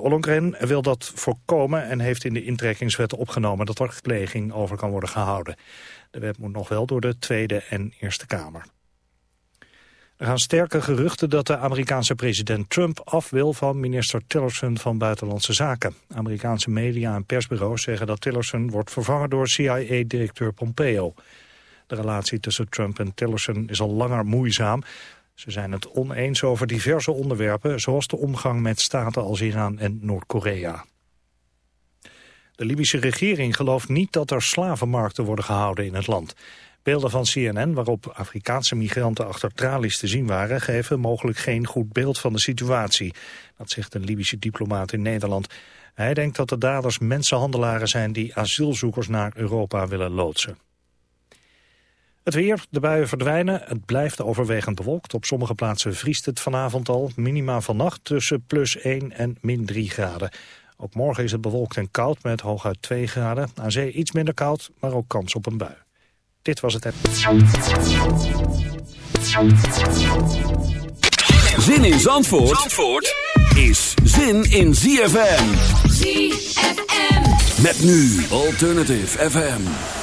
Ollongren wil dat voorkomen en heeft in de intrekkingswet opgenomen dat er pleging over kan worden gehouden. De wet moet nog wel door de Tweede en Eerste Kamer. Er gaan sterke geruchten dat de Amerikaanse president Trump af wil van minister Tillerson van Buitenlandse Zaken. Amerikaanse media en persbureaus zeggen dat Tillerson wordt vervangen door CIA-directeur Pompeo. De relatie tussen Trump en Tillerson is al langer moeizaam. Ze zijn het oneens over diverse onderwerpen, zoals de omgang met staten als Iran en Noord-Korea. De Libische regering gelooft niet dat er slavenmarkten worden gehouden in het land. Beelden van CNN, waarop Afrikaanse migranten achter tralies te zien waren... geven mogelijk geen goed beeld van de situatie. Dat zegt een Libische diplomaat in Nederland. Hij denkt dat de daders mensenhandelaren zijn... die asielzoekers naar Europa willen loodsen. Het weer, de buien verdwijnen. Het blijft overwegend bewolkt. Op sommige plaatsen vriest het vanavond al. Minima vannacht tussen plus 1 en min 3 graden. Ook morgen is het bewolkt en koud met hooguit 2 graden. Aan zee iets minder koud, maar ook kans op een bui. Dit was het. Zin in Zandvoort, Zandvoort is zin in ZFM. ZFM. Met nu Alternative FM.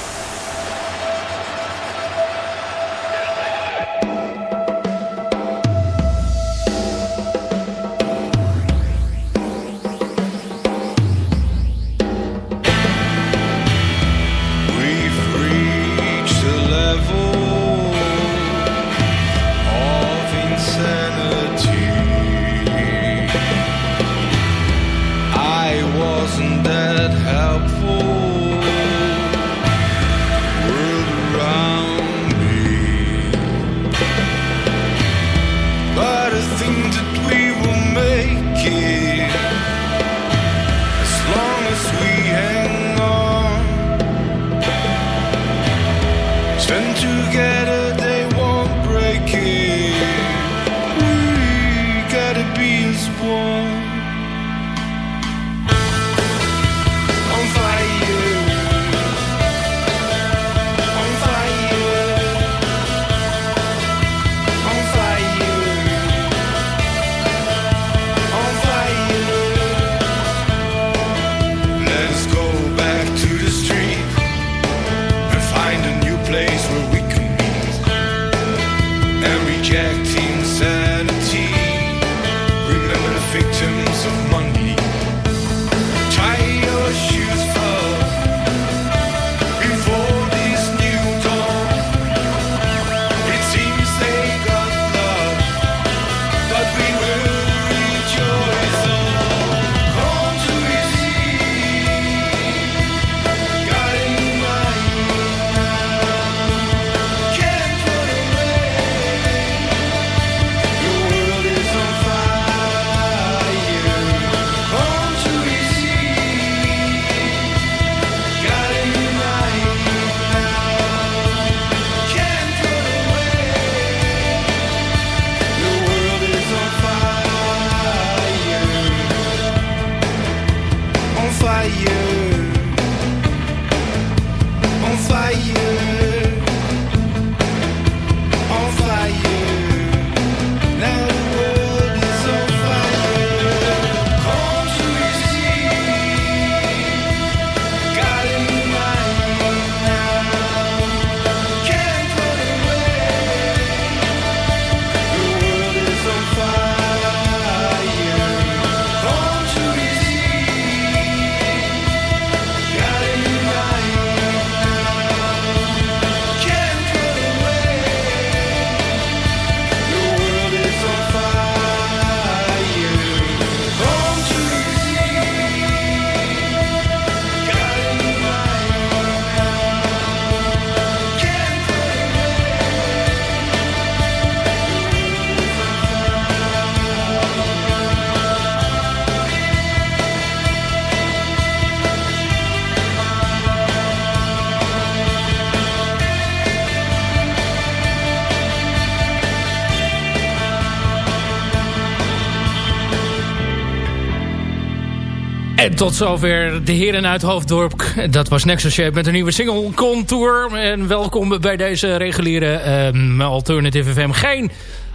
Tot zover de heren uit Hoofddorp. Dat was Nexus Shape met een nieuwe single Contour. En welkom bij deze reguliere um, Alternative FM. Geen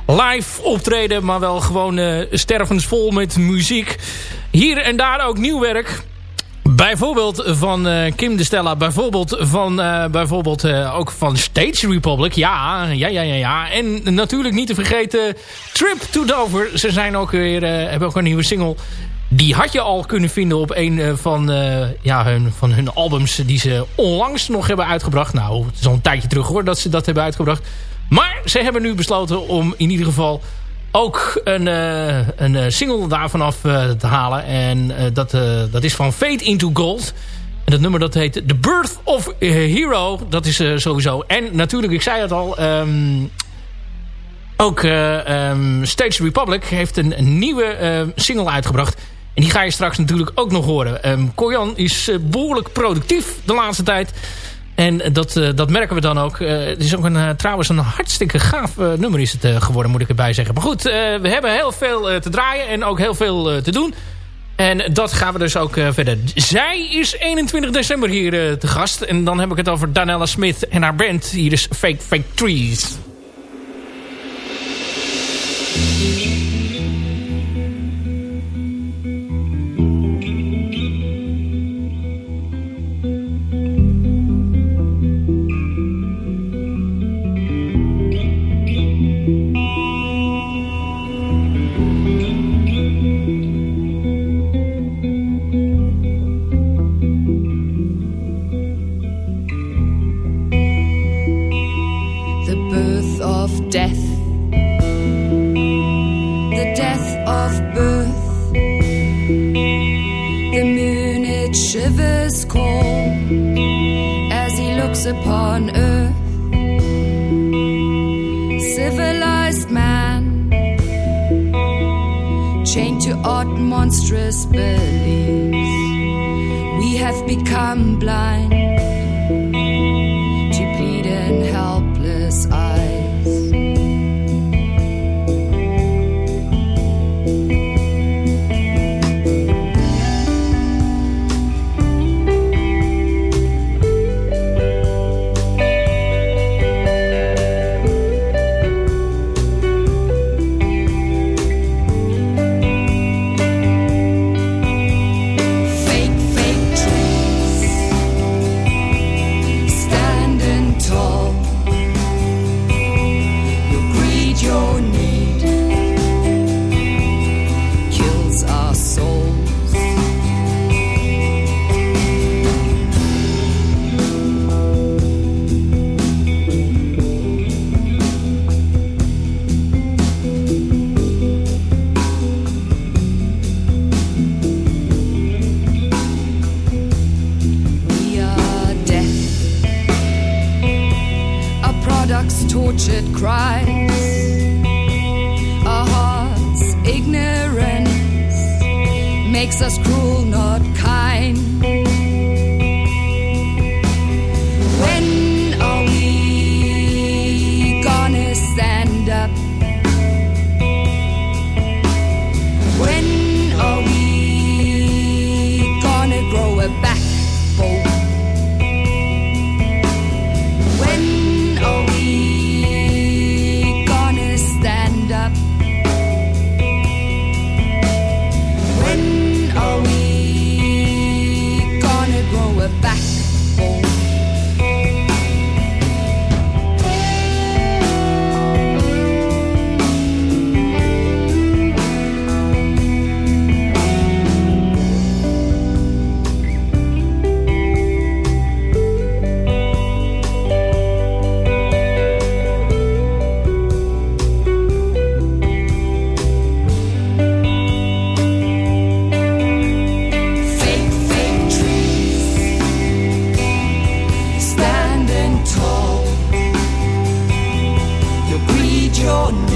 live optreden, maar wel gewoon uh, stervensvol met muziek. Hier en daar ook nieuw werk. Bijvoorbeeld van uh, Kim de Stella. Bijvoorbeeld van, uh, bijvoorbeeld, ook van Stage Republic. Ja, ja, ja, ja, ja. En natuurlijk niet te vergeten Trip to Dover. Ze zijn ook weer, hebben ook een nieuwe single. Die had je al kunnen vinden op een van, ja, hun, van hun albums die ze onlangs nog hebben uitgebracht. Nou, het is al een tijdje terug hoor dat ze dat hebben uitgebracht. Maar ze hebben nu besloten om in ieder geval ook een, uh, een eh, single daarvan af te halen. En dat, dat is van Fate into Gold. En dat nummer dat heet The Birth of a Hero. Dat is sowieso. En natuurlijk, ik zei het al... Um, ook um, Stage Republic heeft een, een nieuwe single uitgebracht. En die ga je straks natuurlijk ook nog horen. Um, is behoorlijk productief de laatste tijd. En dat, uh, dat merken we dan ook. Het is ook een, trouwens een hartstikke gaaf nummer is het geworden, moet ik erbij zeggen. Maar goed, we hebben heel veel te draaien en ook heel veel te doen. En dat gaan we dus ook verder. Zij is 21 december hier te gast. En dan heb ik het over Danella Smith en haar band. Hier is Fake Fake Trees. what monstrous beliefs we have become blind. your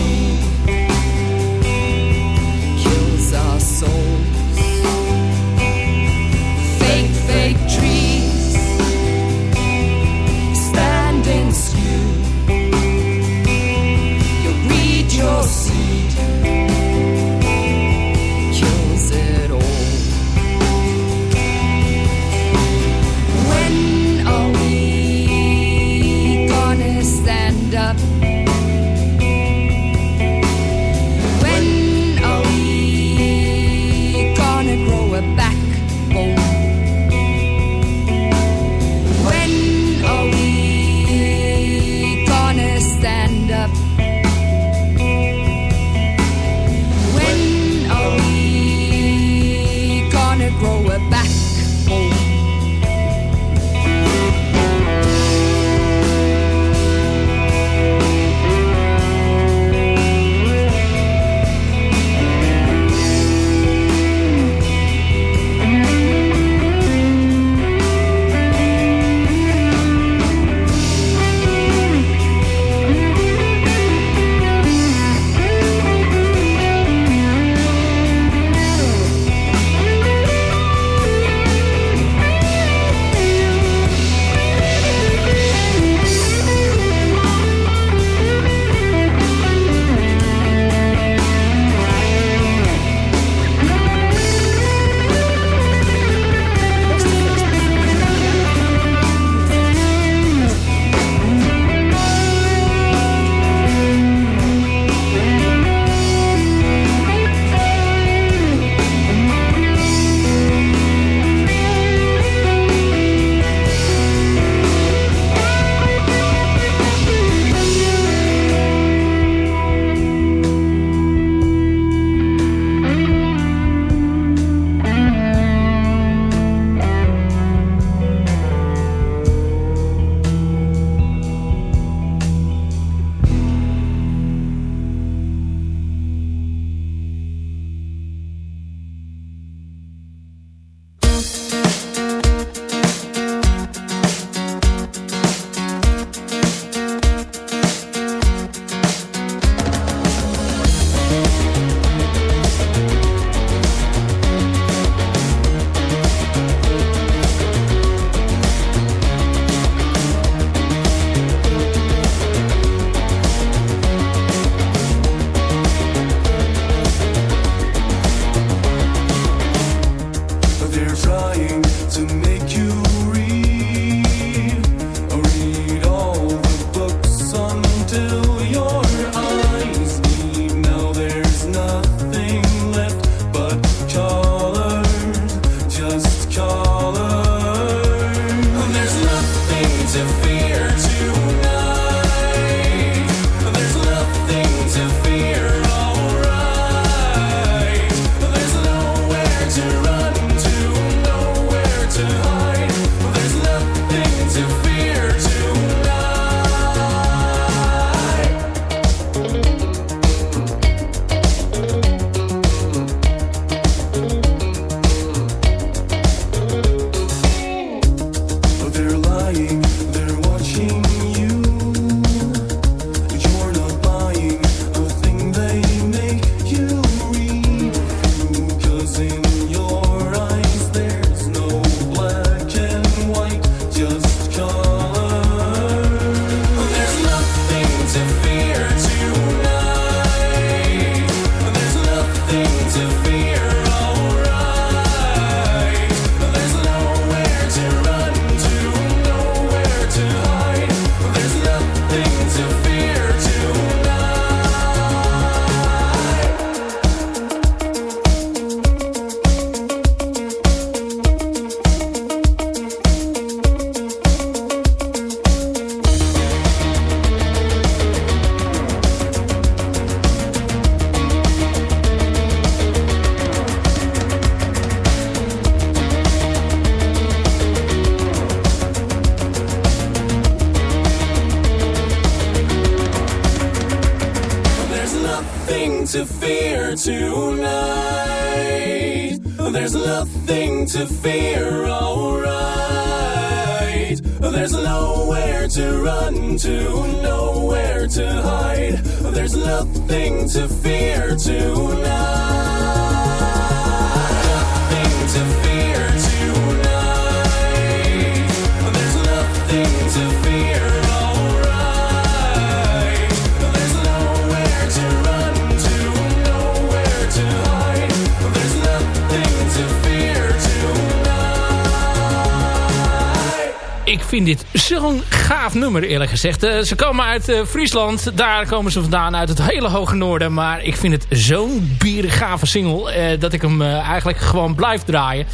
gezegd. Uh, ze komen uit uh, Friesland. Daar komen ze vandaan uit het hele hoge noorden. Maar ik vind het zo'n biergave single... Uh, dat ik hem eigenlijk gewoon blijf draaien.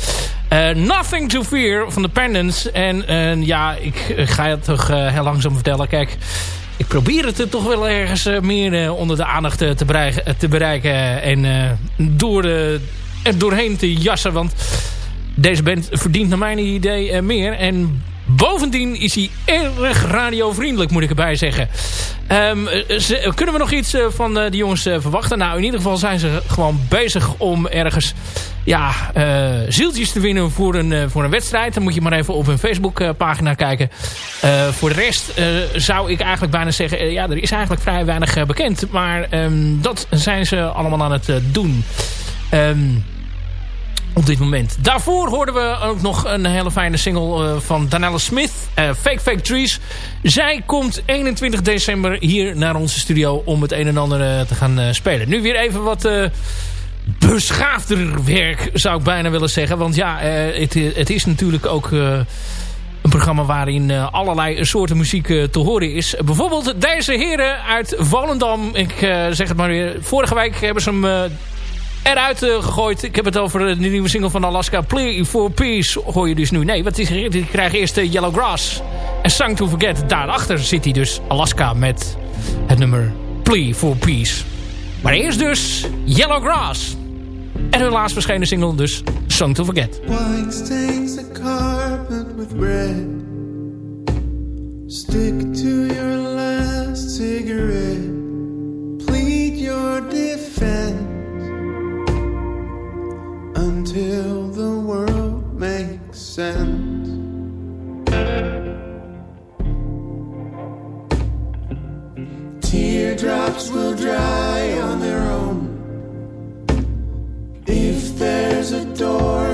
Nothing to Fear van de Pendants. En ja, ik ga het toch heel langzaam vertellen. Kijk, ik probeer het toch wel ergens meer onder de aandacht te, bereiken, te bereiken. En door er doorheen te jassen. Want deze band verdient naar mijn idee meer. En Bovendien is hij erg radiovriendelijk, moet ik erbij zeggen. Um, kunnen we nog iets uh, van uh, die jongens uh, verwachten? Nou, in ieder geval zijn ze gewoon bezig om ergens ja, zieltjes te winnen voor een, voor een wedstrijd. Dan moet je maar even op hun Facebookpagina kijken. voor de rest zou ik eigenlijk bijna zeggen... ja, er is eigenlijk vrij weinig bekend. Maar um, dat zijn ze allemaal aan het doen. Um, op dit moment. Daarvoor hoorden we ook nog een hele fijne single uh, van Danella Smith. Uh, Fake Fake Trees. Zij komt 21 december hier naar onze studio om het een en ander uh, te gaan spelen. Nu weer even wat beschaafder werk zou ik bijna willen zeggen. Want ja, het, het, is natuurlijk ook een programma waarin allerlei soorten muziek te horen is. Bijvoorbeeld deze heren uit Volendam. Ik zeg het maar weer. Vorige week hebben ze hem eruit uh, gegooid. Ik heb het over de nieuwe single van Alaska. Play for Peace hoor je dus nu. Nee, is er? Die krijgen eerst uh, Yellow Grass. En Song to Forget. Daarachter zit hij dus Alaska met het nummer Play for Peace. Maar eerst dus Yellow Grass. En hun laatst verschenen single dus Song to Forget. Wine stains the carpet with red. Stick to your last cigarette. Plead your defense. Until the world makes sense. Teardrops will dry on their own. If there's a door,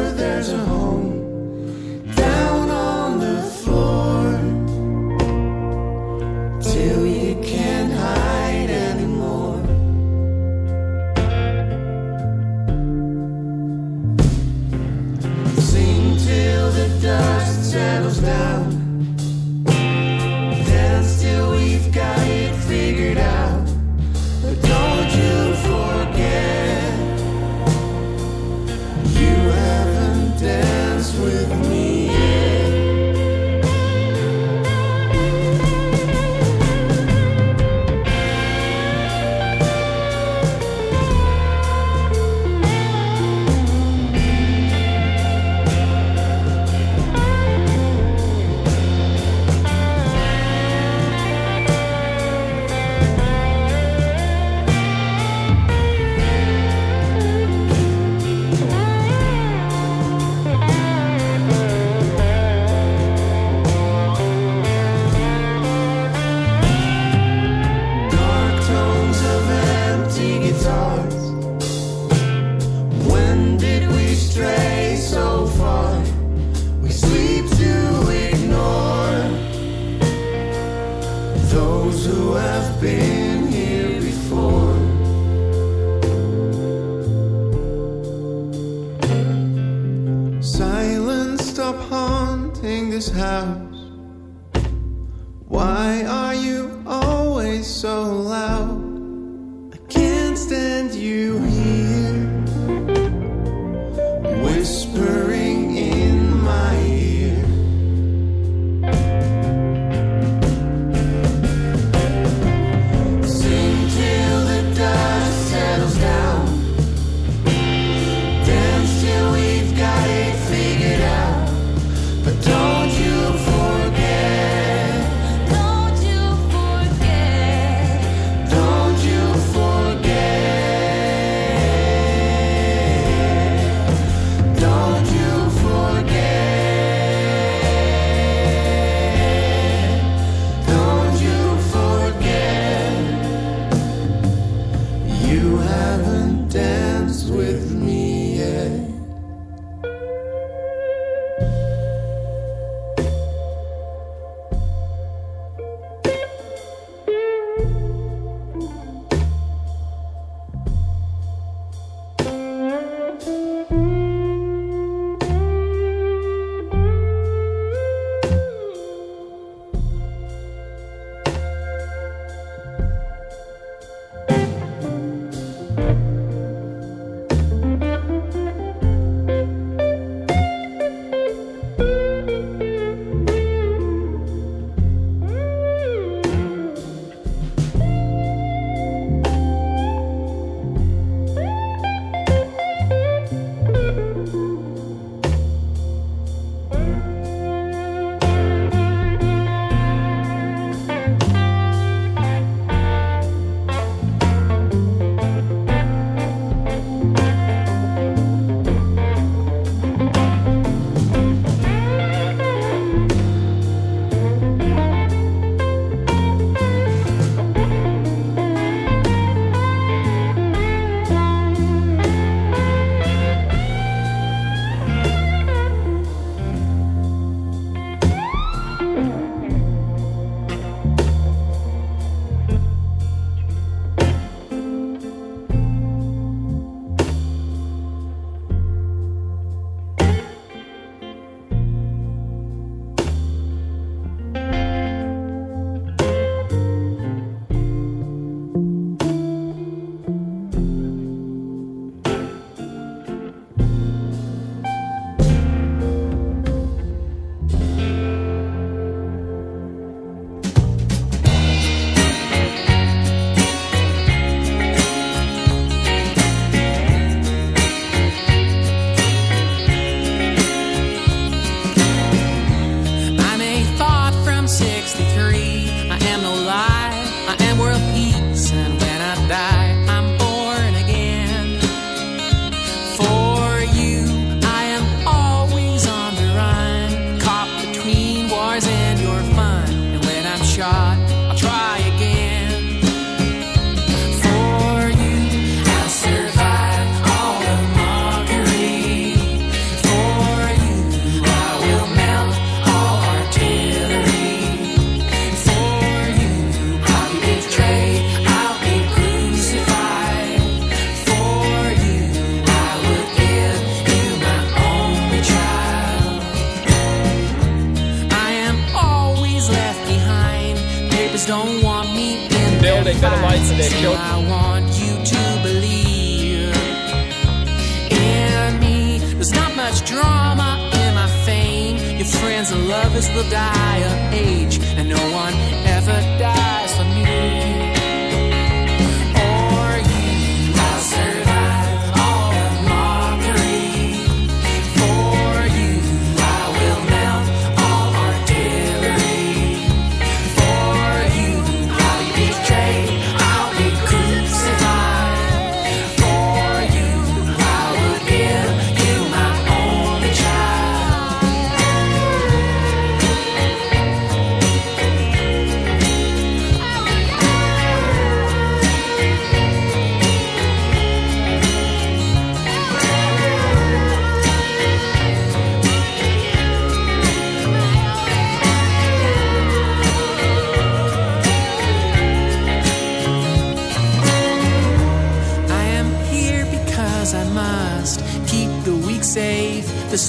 drama in my fame. Your friends and lovers will die of age, and no one ever dies for me.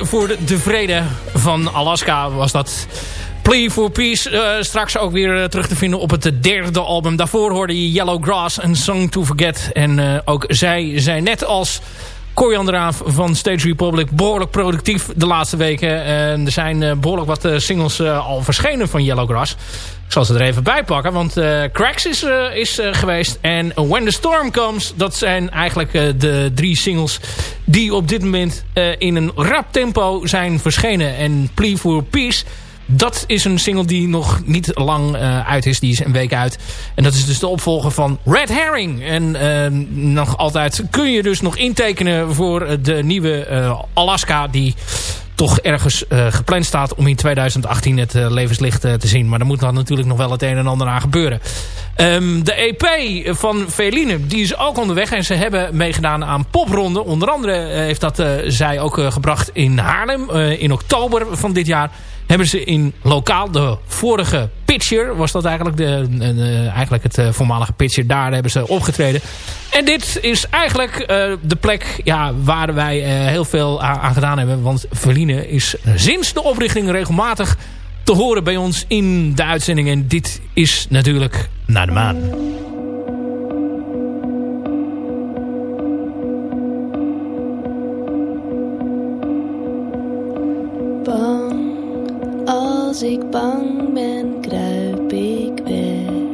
Voor de, de vrede van Alaska was dat. Plea for Peace. eh, straks ook weer eh, terug te vinden op het derde album. Daarvoor hoorde je Yellow Grass, een Song to Forget. En eh, ook zij zijn net als Coriander Raaf van Stage Republic behoorlijk productief de laatste weken. En er zijn eh, behoorlijk wat eh, singles eh, al verschenen van Yellow Grass. Ik zal ze er even bij pakken, want Cracks is, is geweest. En When the Storm Comes, dat zijn eigenlijk de drie singles die op dit moment in een rap tempo zijn verschenen. En Plea for Peace, dat is een single die nog niet lang eh, uit is. Die is een week uit. En dat is dus de opvolger van Red Herring. En eh, nog altijd kun je dus nog intekenen voor eh, de nieuwe Alaska die toch ergens gepland staat om in 2018 het levenslicht te zien. Maar er moet dan natuurlijk nog wel het een en ander aan gebeuren. Ehm, de EP van Veline, die is ook onderweg. En ze hebben meegedaan aan popronde. Onder andere eh, heeft dat eh, zij ook eh, gebracht in Haarlem. In oktober van dit jaar hebben ze in lokaal de vorige Pitcher... was dat eigenlijk, de, eigenlijk het voormalige Pitcher. Daar hebben ze opgetreden. En dit is eigenlijk de plek ja, waar wij heel veel aan, aan gedaan hebben. Want Verline is sinds de oprichting regelmatig te horen bij ons in de uitzending. En dit is natuurlijk Naar de Maan. Bang, als ik bang ben, kruip ik weg.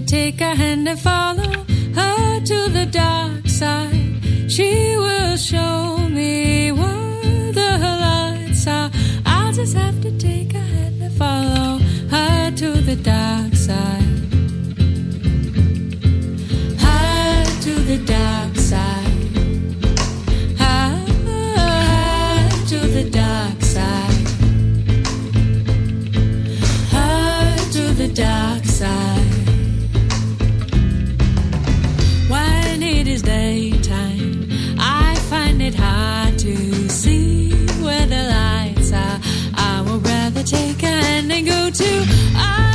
To take her hand and follow her to the dark side. She will show me where the lights are. I'll just have to take her hand and follow her to the dark side. Her to the dark side. Her, to the dark side. Her to the dark side. it is daytime, I find it hard to see where the lights are. I would rather take a hand and go to.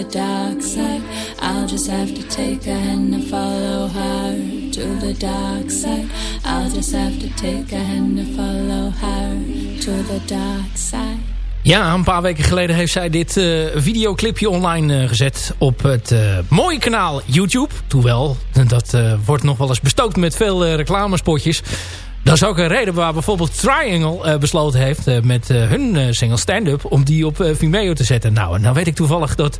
The dark side. I'll just have to take a hand and follow her to the dark side. I'll just have to take a hand and follow her to the dark side. Ja, een paar weken geleden heeft zij dit uh, videoclipje online uh, gezet op het uh, mooie kanaal YouTube. Toewel, dat wordt nog wel eens bestookt met veel reclamespotjes. Dat is ook een reden waar bijvoorbeeld Triangle besloten heeft met hun single Stand-Up... om die op Vimeo te zetten. Nou, en nou weet ik toevallig dat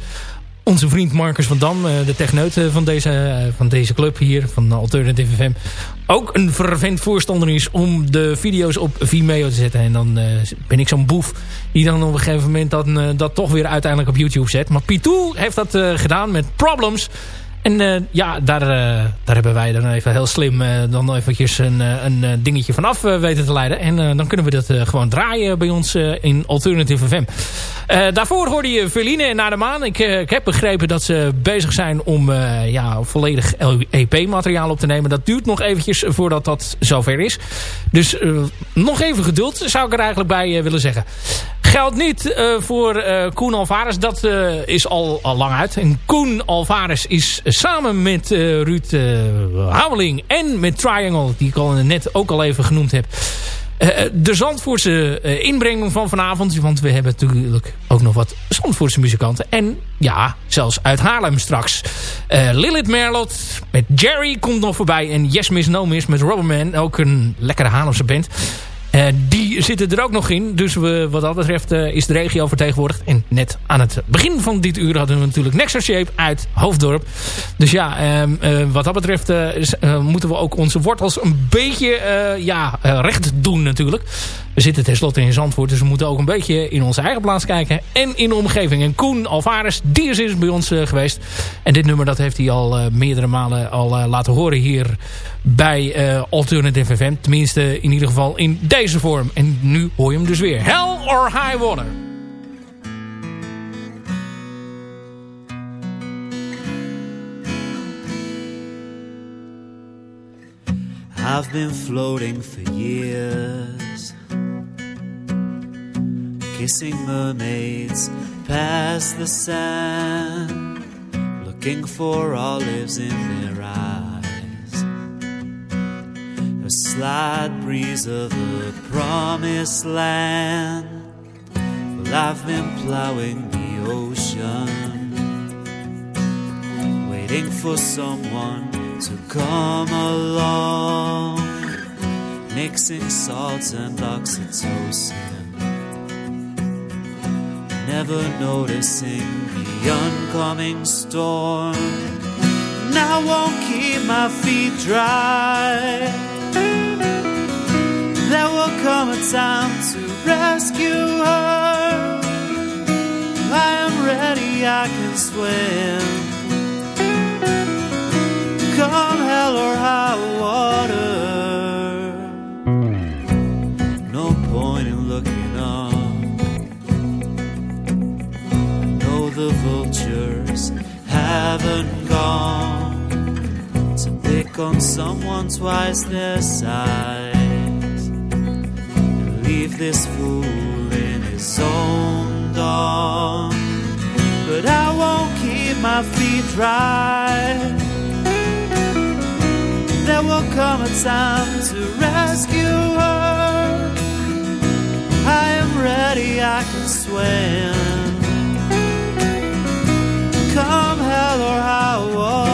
onze vriend Marcus van Dam, eh, de techneut eh, van deze, eh, van deze club hier, van Alternative FM, ook een fervent voorstander is om de video's op Vimeo te zetten. En dan ben ik zo'n boef die dan op een gegeven moment dat, dat toch weer uiteindelijk op YouTube zet. Maar Pitou heeft dat gedaan met Problems. En uh, ja, daar, uh, daar hebben wij dan even heel slim uh, dan eventjes een, een dingetje vanaf weten te leiden. En dan kunnen we dat gewoon draaien bij ons in Alternative FM. daarvoor hoorde je Verline naar de maan. Ik, ik heb begrepen dat ze bezig zijn om ja, volledig EP-materiaal op te nemen. Dat duurt nog eventjes voordat dat zover is. Dus nog even geduld zou ik er eigenlijk bij willen zeggen. Geldt niet voor Koen Alvarez. Dat is al, al lang uit. En Koen Alvarez is samen met uh, Ruud uh, Hameling en met Triangle, die ik al net ook al even genoemd heb. Uh, de Zandvoortse inbreng van vanavond. Want we hebben natuurlijk ook nog wat Zandvoortse muzikanten. En ja, zelfs uit Haarlem straks. Lilith Merlot met Jerry komt nog voorbij. En Yes Miss No Miss met Rubberman. Ook een lekkere Haarlemse band. Uh, die zitten er ook nog in. Dus we, wat dat betreft uh, is de regio vertegenwoordigd. En net aan het begin van dit uur hadden we natuurlijk Nexus Shape uit Hoofddorp. Dus ja, uh, wat dat betreft moeten we ook onze wortels een beetje ja, recht doen natuurlijk. We zitten tenslotte in Zandvoort, dus we moeten ook een beetje in onze eigen plaats kijken. En in de omgeving. En Koen Alvarez, die is bij ons geweest. En dit nummer dat heeft hij al meerdere malen al laten horen hier bij Alternative FM. Tenminste, in ieder geval in deze vorm. En nu hoor je hem dus weer. Hell or High Water. I've been floating for years Kissing mermaids past the sand Looking for olives in their eyes a slight breeze of the promised land. Well, I've been plowing the ocean, waiting for someone to come along, mixing salts and oxytocin. Never noticing the oncoming storm. And I won't keep my feet dry come a time to rescue her. I am ready, I can swim. Come hell or high water. No point in looking up. No, the vultures haven't gone to pick on someone twice their size leave this fool in his own dawn. But I won't keep my feet dry. There will come a time to rescue her. I am ready, I can swim. Come hell or high water.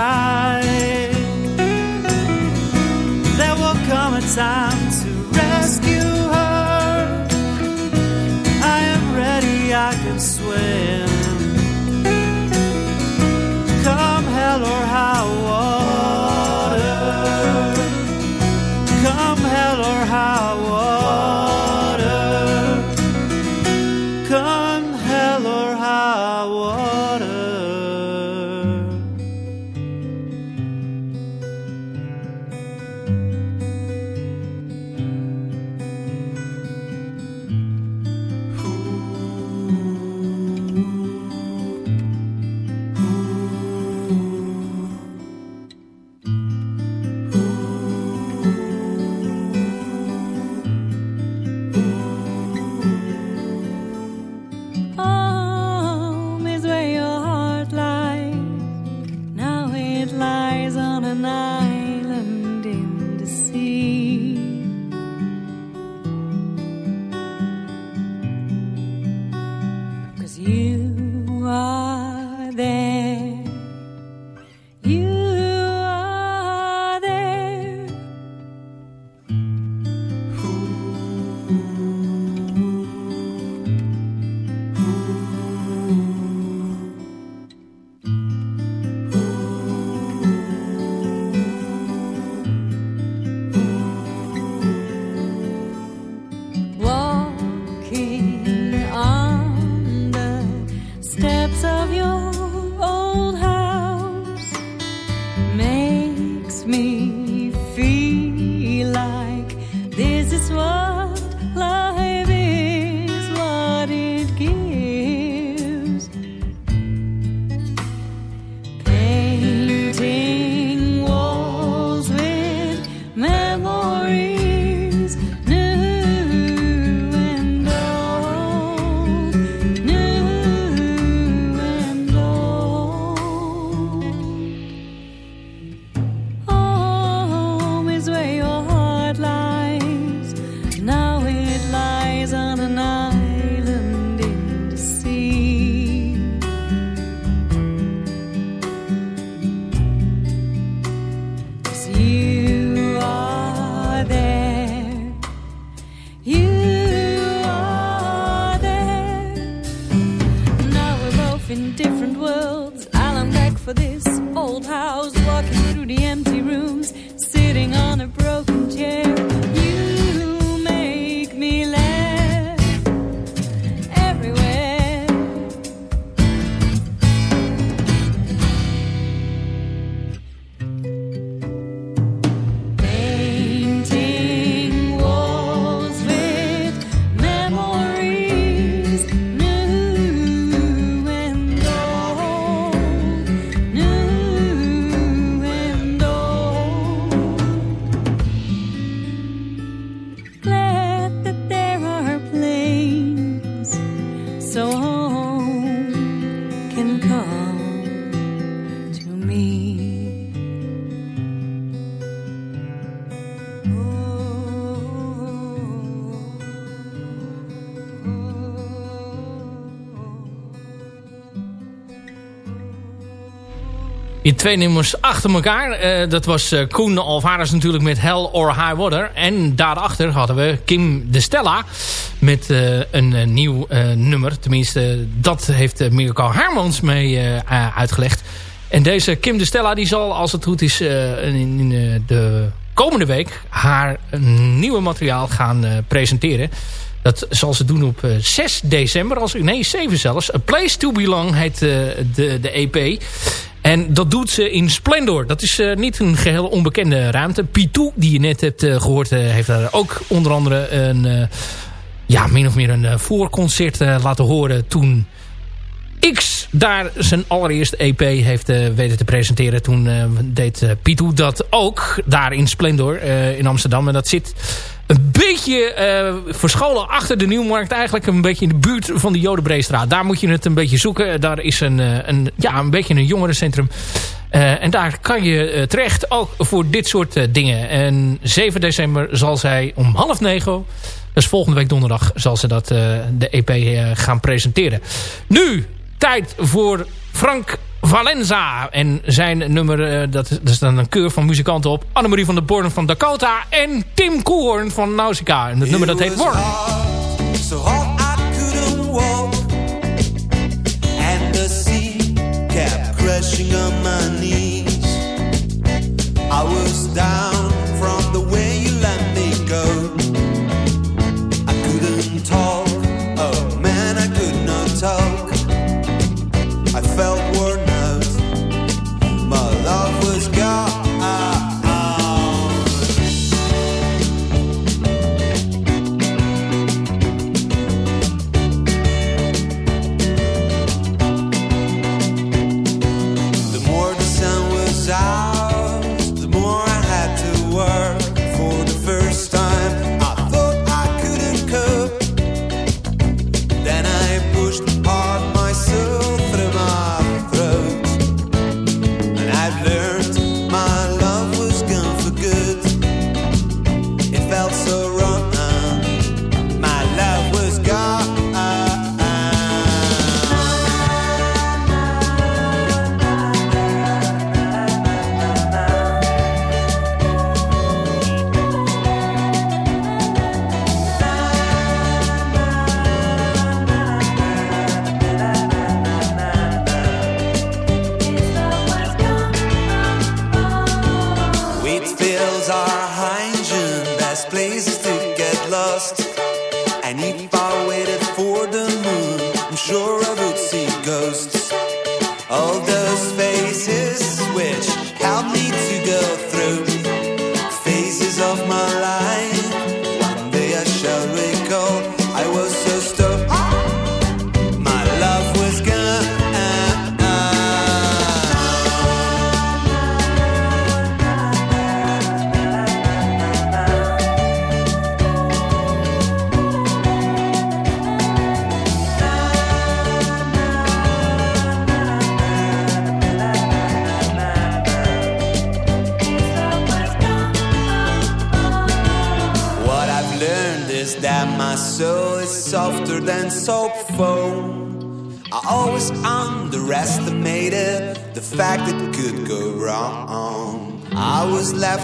try twee nummers achter elkaar. Eh, dat was eh, Koen Alvarez natuurlijk met Hell or High Water. En daarachter hadden we Kim de Stella met eh, een nieuw nummer. Tenminste, dat heeft Mirko Haarmans mee uitgelegd. En deze Kim de Stella die zal, als het goed is, in, de komende week haar nieuwe materiaal gaan presenteren. Dat zal ze doen op eh, 6 december. Als, nee, 7 zelfs. A Place to Belong heet de, de EP. En dat doet ze in Splendor. Dat is eh, niet een geheel onbekende ruimte. P2, die je net hebt eh, gehoord, eh, heeft daar ook onder andere een... ja, min of meer een voorconcert laten horen toen X daar zijn allereerste EP heeft weten te presenteren. Toen deed Pitu dat ook daar in Splendor in Amsterdam. En dat zit een beetje eh, verscholen achter de Nieuwmarkt. Eigenlijk een beetje in de buurt van de Jodenbreestraat. Daar moet je het een beetje zoeken. Daar is een, eh, een, ja, een beetje een jongerencentrum. Eh, en daar kan je terecht ook voor dit soort dingen. En 7 december zal zij om half negen... Dus volgende week donderdag zal ze dat, de EP gaan presenteren. Nu, tijd voor Frank Valenza. En zijn nummer, eh, dat, dat is dan een keur van muzikanten op. Annemarie van der Born van Dakota. En Tim Koorn van Nausicaa. En het nummer dat heet Warm. So hot I couldn't walk, and the sea kept crashing on my knees. I was down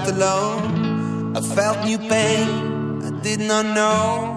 alone. I felt new pain I did not know.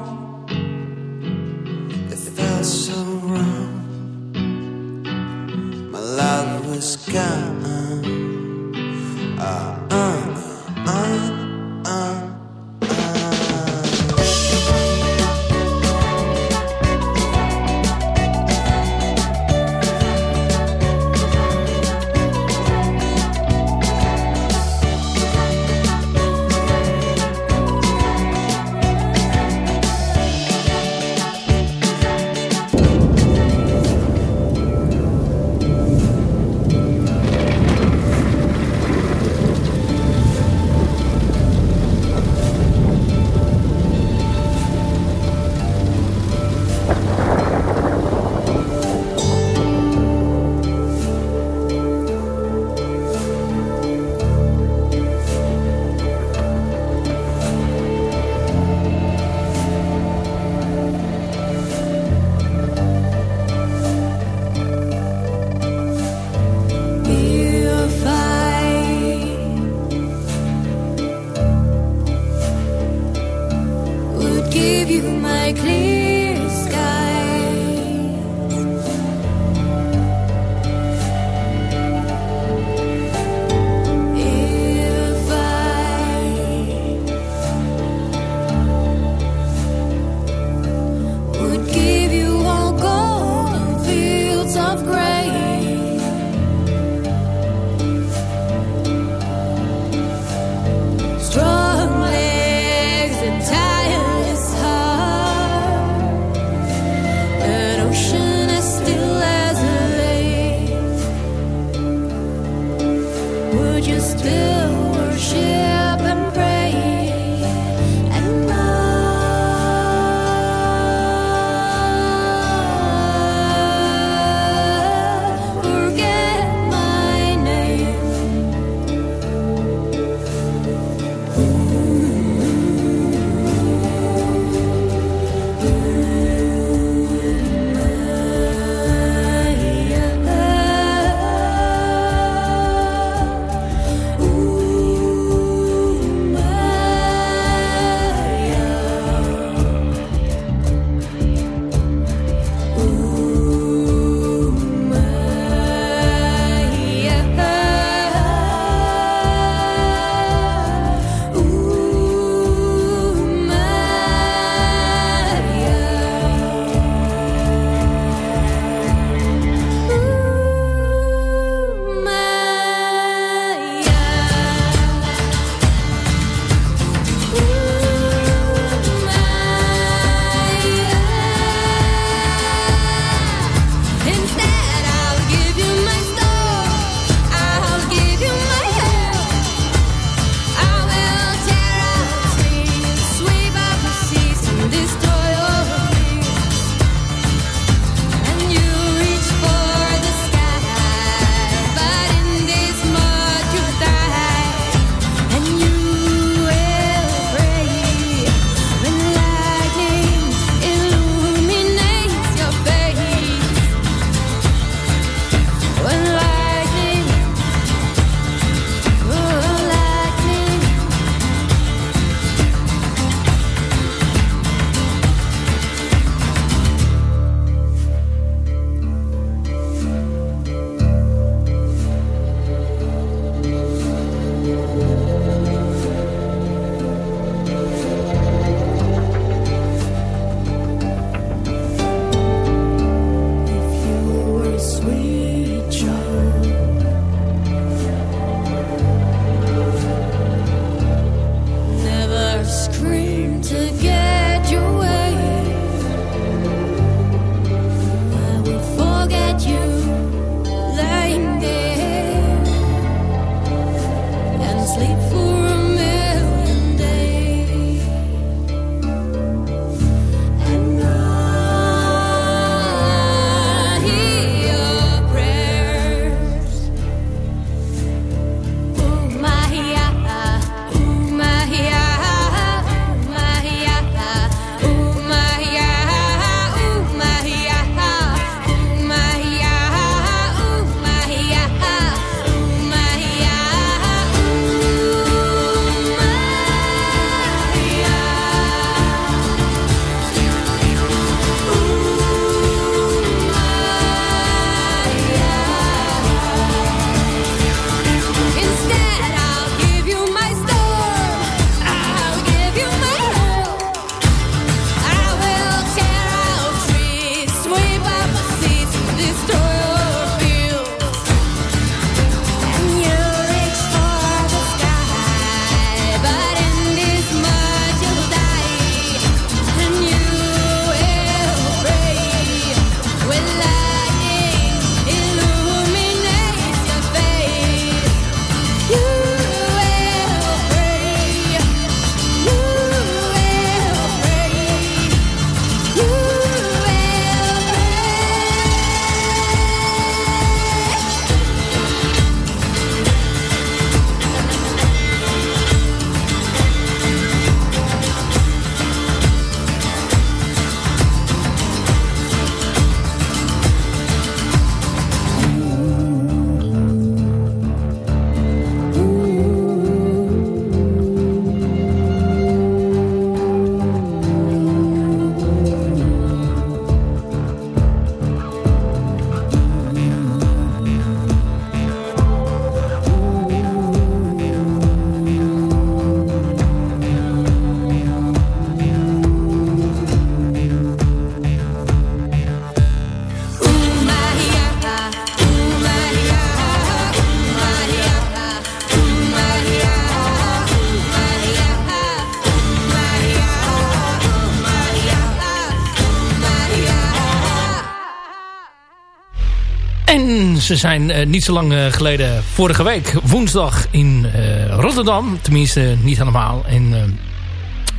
Ze zijn niet zo lang geleden, vorige week, woensdag in Rotterdam. Tenminste, niet helemaal. En,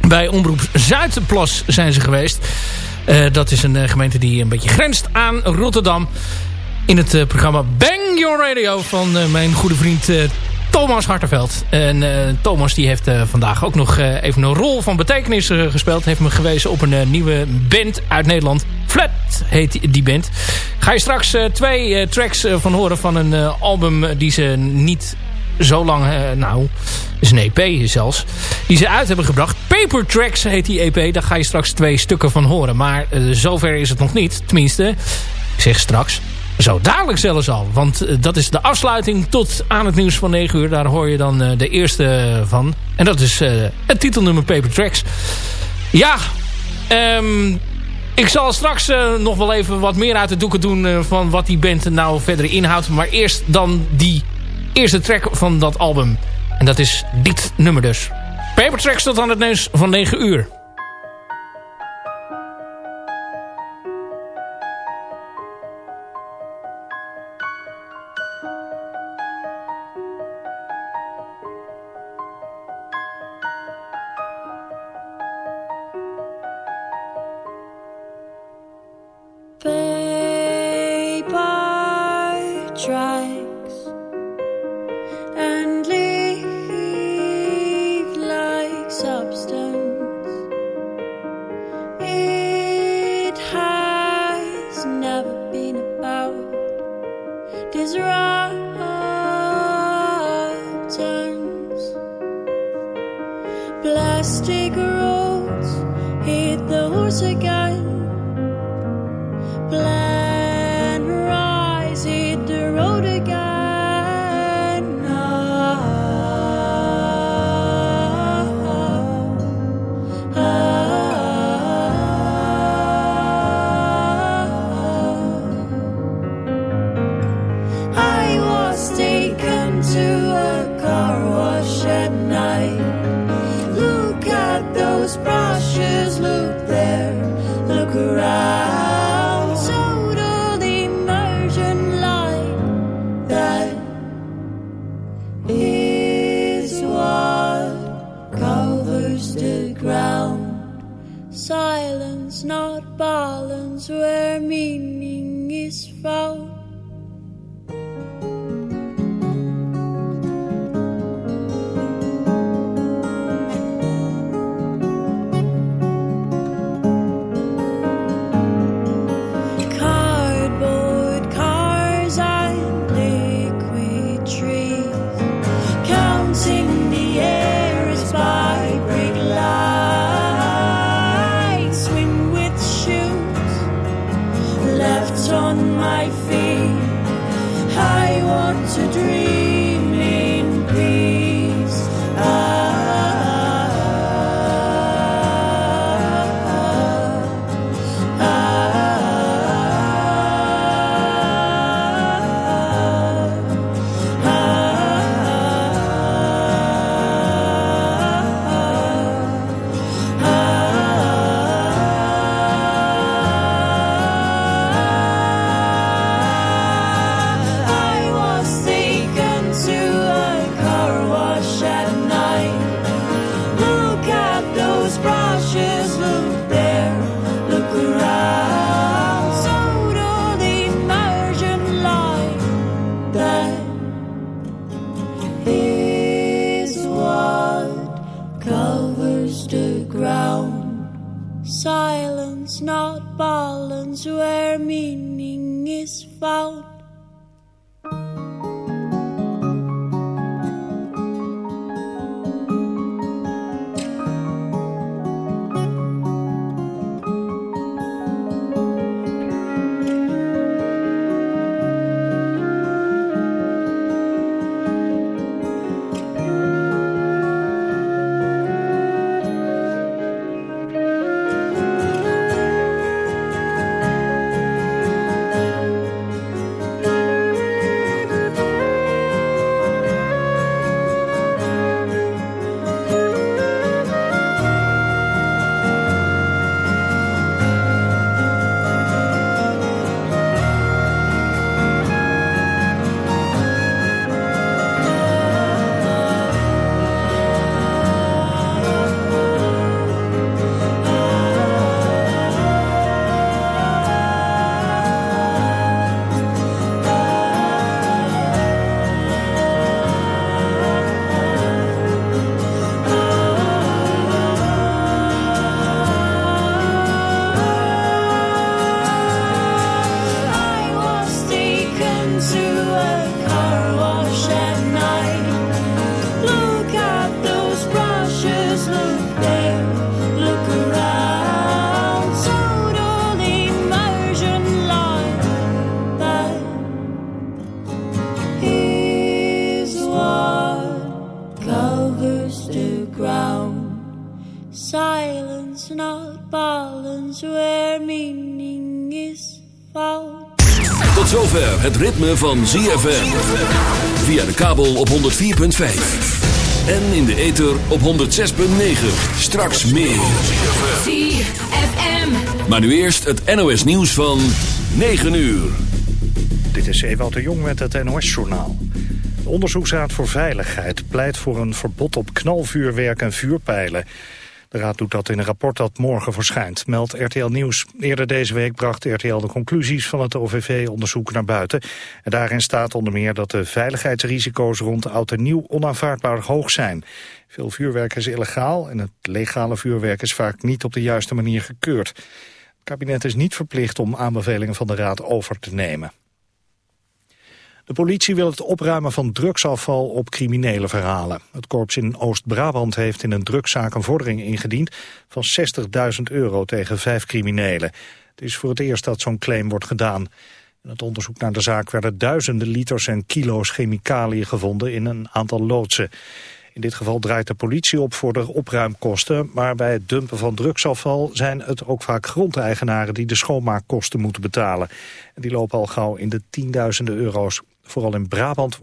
bij Omroep Zuidplas zijn ze geweest. dat is een gemeente die een beetje grenst aan Rotterdam. In het programma Bang Your Radio van mijn goede vriend Thomas Harterveld. En uh, Thomas die heeft uh, vandaag ook nog uh, even een rol van betekenis gespeeld. Heeft me gewezen op een nieuwe band uit Nederland. Flat heet die band. Ga je straks twee tracks van horen van een album die ze niet zo lang, nou, is een EP zelfs, die ze uit hebben gebracht. Paper Tracks heet die EP, daar ga je straks twee stukken van horen. Maar zover is het nog niet, tenminste, ik zeg straks. Zo dadelijk zelfs al. Want uh, dat is de afsluiting tot aan het nieuws van 9 uur. Daar hoor je dan uh, de eerste van. En dat is uh, het titelnummer Paper Tracks. Ja, um, ik zal straks nog wel even wat meer uit de doeken doen... van wat die band nou verder inhoudt. Maar eerst dan die eerste track van dat album. En dat is dit nummer dus. Paper Tracks tot aan het nieuws van 9 uur. music het ritme van ZFM. Via de kabel op 104.5. En in de ether op 106.9. Straks meer. ZFM. Maar nu eerst het NOS nieuws van 9 uur. Dit is Ewout de Jong met het NOS-journaal. De Onderzoeksraad voor Veiligheid pleit voor een verbod op knalvuurwerk en vuurpijlen. De raad doet dat in een rapport dat morgen verschijnt, meldt RTL Nieuws. Eerder deze week bracht RTL de conclusies van het OVV-onderzoek naar buiten. En daarin staat onder meer dat de veiligheidsrisico's rond oud en nieuw onaanvaardbaar hoog zijn. Veel vuurwerk is illegaal en het legale vuurwerk is vaak niet op de juiste manier gekeurd. Het kabinet is niet verplicht om aanbevelingen van de raad over te nemen. De politie wil het opruimen van drugsafval op criminele verhalen. Het korps in Oost-Brabant heeft in een drugszaak een vordering ingediend van 60.000 euro tegen vijf criminelen. Het is voor het eerst dat zo'n claim wordt gedaan. In het onderzoek naar de zaak werden duizenden liters en kilo's chemicaliën gevonden in een aantal loodsen. In dit geval draait de politie op voor de opruimkosten, maar bij het dumpen van drugsafval zijn het ook vaak grondeigenaren die de schoonmaakkosten moeten betalen. En die lopen al gauw in de tienduizenden euro's. Vooral in Brabant